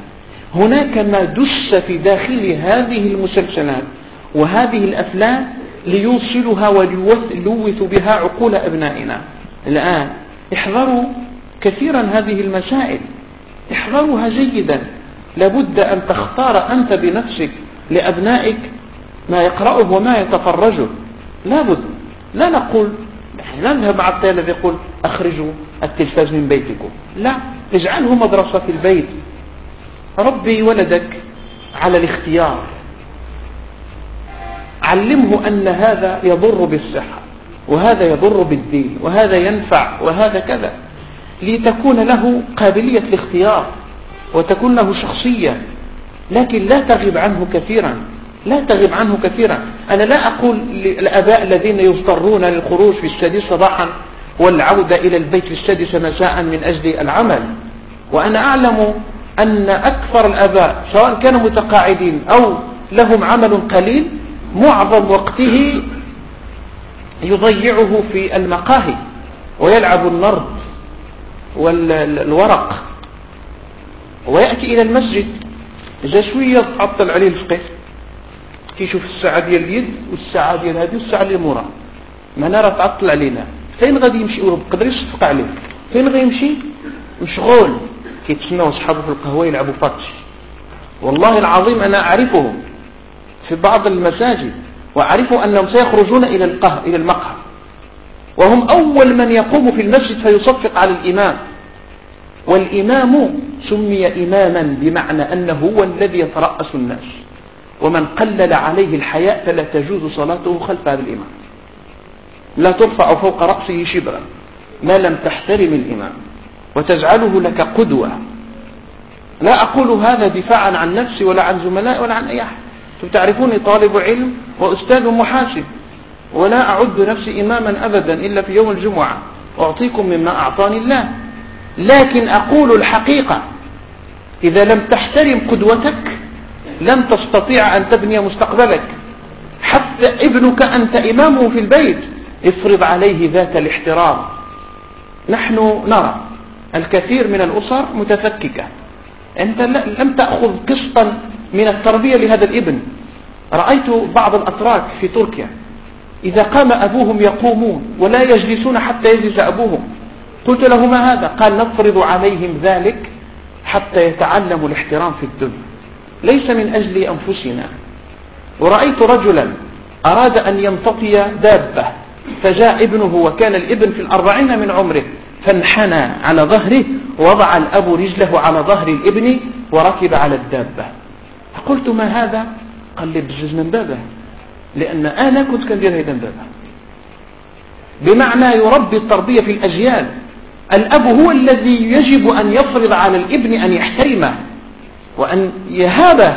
هناك ما دس في داخل هذه المسلسلات وهذه الأفلام ليوصلها وليلوث بها عقول أبنائنا. الآن احذروا كثيرا هذه المسائل. احذروها جيدا. لابد أن تختار أنت بنفسك لأبنائك ما يقرأه وما يتفرجه. لابد. لا نقول نذهب مع الطيب الذي يقول أخرجوا. التلفاز من بيتكم. لا اجعله مدرسة في البيت. ربي ولدك على الاختيار. علمه أن هذا يضر بالصحة وهذا يضر بالدين وهذا ينفع وهذا كذا. لتكون له قابلية الاختيار وتكون له شخصية. لكن لا تغب عنه كثيرا. لا تغب عنه كثيرا. أنا لا أقول للأباء الذين يضطرون للخروج في السادس صباحا والعودة إلى البيت في السادس مساء من أجل العمل. وأنا أعلم أن أكثر الأباء سواء كانوا متقاعدين أو لهم عمل قليل معظم وقته يضيعه في المقاهي ويلعب النرد والورق ويأتي إلى المسجد. إذا شوية تعطل عليه الفقه كيشوف الساعة ديال اليد والساعة ديال هذه والساعة اللي مورا. ما نرى تعطل علينا فين غادي يمشي قدر يصفق عليه فين غادي يمشي؟ مشغول. كيتسناو أصحابه في القهوة يلعبوا باتش. والله العظيم أنا أعرفهم في بعض المساجد وأعرف أنهم سيخرجون إلى القهر إلى المقهى. وهم أول من يقوم في المسجد فيصفق على الإمام. والإمام سمي إماما بمعنى أنه هو الذي يترأس الناس. ومن قلل عليه الحياء فلا تجوز صلاته خلف هذا الإمام. لا ترفع فوق رأسه شبرا ما لم تحترم الإمام وتجعله لك قدوة. لا أقول هذا دفاعا عن نفسي ولا عن زملائي ولا عن أي أحد. تعرفوني طالب علم وأستاذ محاسب ولا أعد نفسي إماما أبدا إلا في يوم الجمعة أعطيكم مما أعطاني الله. لكن أقول الحقيقة إذا لم تحترم قدوتك لن تستطيع أن تبني مستقبلك. حتى ابنك أنت إمامه في البيت. افرض عليه ذات الاحترام. نحن نرى الكثير من الأسر متفككة. أنت لم تأخذ قسطا من التربية لهذا الابن. رأيت بعض الأتراك في تركيا. إذا قام أبوهم يقومون ولا يجلسون حتى يجلس أبوهم. قلت له ما هذا قال نفرض عليهم ذلك حتى يتعلموا الاحترام في الدنيا. ليس من أجل أنفسنا. ورأيت رجلا أراد أن ينتطي دابة. فجاء ابنه وكان الابن في الأربعين من عمره فانحنى على ظهره ووضع الأب رجله على ظهر الابن وركب على الدابة. فقلت ما هذا؟ قال لي بجز من بابه لأن أنا كنت كندير هيدا من بابه. بمعنى يربي التربية في الأجيال. الأب هو الذي يجب أن يفرض على الابن أن يحترمه وأن يهابه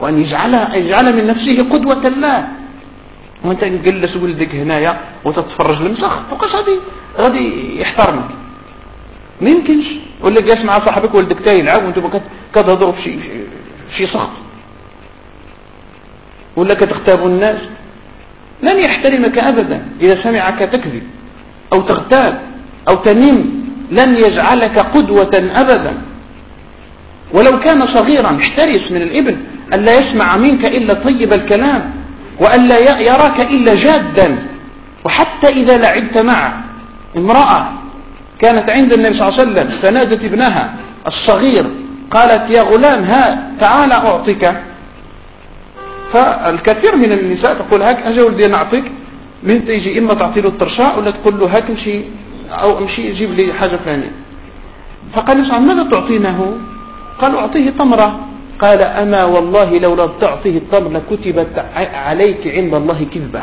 وأن يجعل, يجعل من نفسه قدوة له. وانت نجلس ولدك هنايا وتتفرج المسخ فوقاش غادي غادي يحترمك ما يمكنش. ولا جالس مع صاحبك ولدك تا يلعب وأنتم كتهضروا في شي شي سخط. ولا كتغتابوا الناس. لن يحترمك ابدا. إذا سمعك تكذب أو تغتاب أو تنم لن يجعلك قدوة ابدا. ولو كان صغيرا احترس من الابن ألا يسمع منك إلا طيب الكلام. وألا يراك إلا جادا. وحتى إذا لعبت مع امرأة كانت عند النبي صلى الله عليه وسلم فنادت ابنها الصغير قالت يا غلام ها تعال أعطيك. فالكثير من النساء تقول هاك أجا ولدي نعطيك من تيجي إما تعطي له الترشاء ولا تقول له هاك امشي أو امشي جيب لي حاجة فلانية. فقال النبي ماذا تعطينه؟ قال أعطيه تمرة. قال أما والله لو لم تعطيه التمر لكتبت عليك عند الله كذبة.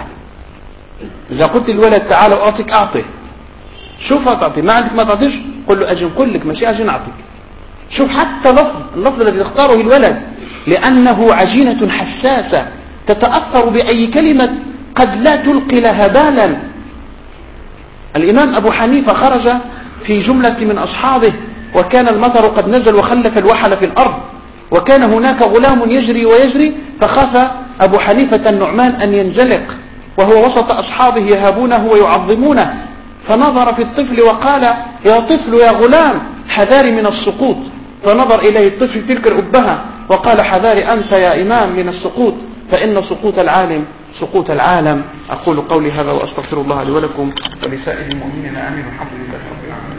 إذا قلت الولد تعال أعطيك أعطيه شوف هتعطي ما عندك ما تعطيش؟ قل له أجي نقول لك ماشي أجي نعطيك شوف حتى لفظ اللفظ الذي اختاره الولد. لأنه عجينة حساسة تتأثر بأي كلمة قد لا تلقي لها بالا. الإمام أبو حنيفة خرج في جملة من أصحابه وكان المطر قد نزل وخلف الوحل في الأرض. وكان هناك غلام يجري ويجري فخاف أبو حنيفة النعمان أن ينزلق وهو وسط أصحابه يهابونه ويعظمونه. فنظر في الطفل وقال يا طفل يا غلام حذاري من السقوط. فنظر إليه الطفل تلك الأبهة وقال حذاري أنت يا إمام من السقوط فإن سقوط العالم سقوط العالم. أقول قولي هذا وأستغفر الله لي ولكم ولسائر المؤمنين آمين الحمد لله رب العالمين.